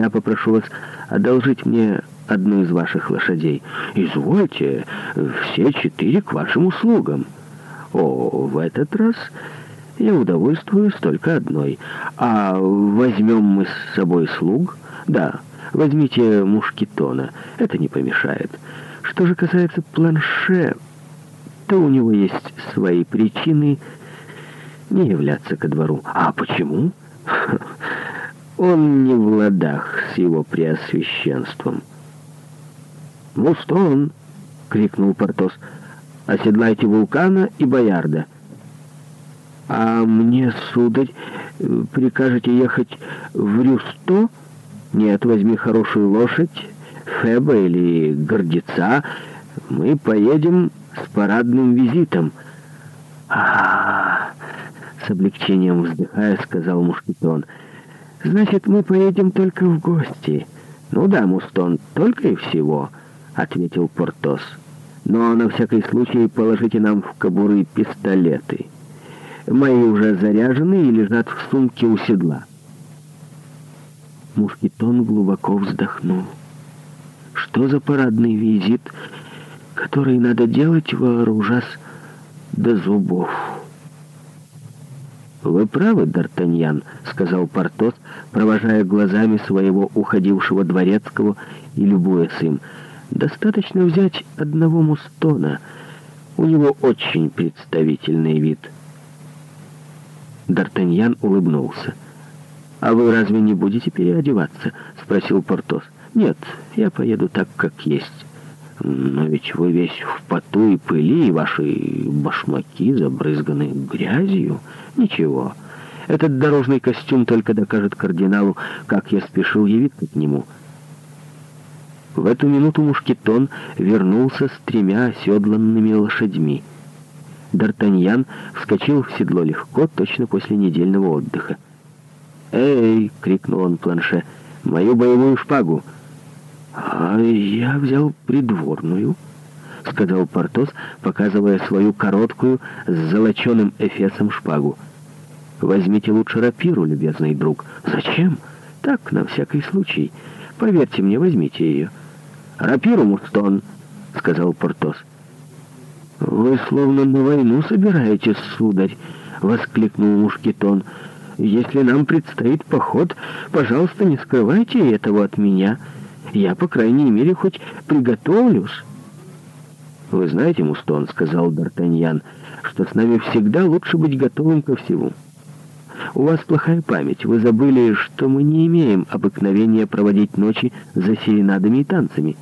Я попрошу вас одолжить мне одну из ваших лошадей. Извольте, все четыре к вашим услугам. О, в этот раз я удовольствуюсь только одной. А возьмем мы с собой слуг? Да, возьмите мушкетона, это не помешает. Что же касается планше, то у него есть свои причины не являться ко двору. А почему? он не в ладах с его преосвященством. «Мустон!» — крикнул Портос. «Оседлайте вулкана и боярда!» «А мне, сударь, прикажете ехать в Рюсто?» «Нет, возьми хорошую лошадь, Феба или Гордеца. Мы поедем с парадным визитом». «А-а-а!» — с облегчением вздыхая, сказал Мушкетон — «Значит, мы поедем только в гости». «Ну да, Мустон, только и всего», — ответил Портос. «Но на всякий случай положите нам в кобуры пистолеты. Мои уже заряжены и лежат в сумке у седла». Мушкетон глубоко вздохнул. «Что за парадный визит, который надо делать, вооружась до зубов?» «Вы правы, Д'Артаньян», — сказал Портос, провожая глазами своего уходившего дворецкого и любуясь им. «Достаточно взять одного мустона. У него очень представительный вид». Д'Артаньян улыбнулся. «А вы разве не будете переодеваться?» — спросил Портос. «Нет, я поеду так, как есть». Но ведь вы весь в поту и пыли, и ваши башмаки забрызганы грязью. Ничего, этот дорожный костюм только докажет кардиналу, как я спешил явиться к нему. В эту минуту Мушкетон вернулся с тремя оседланными лошадьми. Д'Артаньян вскочил в седло легко, точно после недельного отдыха. «Эй!» — крикнул он планше. «Мою боевую шпагу!» А «Я взял придворную», — сказал Портос, показывая свою короткую с золоченым эфесом шпагу. «Возьмите лучше рапиру, любезный друг». «Зачем?» «Так, на всякий случай. Поверьте мне, возьмите ее». «Рапиру, Мурстон», — сказал Портос. «Вы словно на войну собираетесь, сударь», — воскликнул Мушкетон. «Если нам предстоит поход, пожалуйста, не скрывайте этого от меня». Я, по крайней мере, хоть приготовлюсь. «Вы знаете, Мустон, — сказал Д'Артаньян, — что с нами всегда лучше быть готовым ко всему. У вас плохая память. Вы забыли, что мы не имеем обыкновения проводить ночи за серенадами и танцами».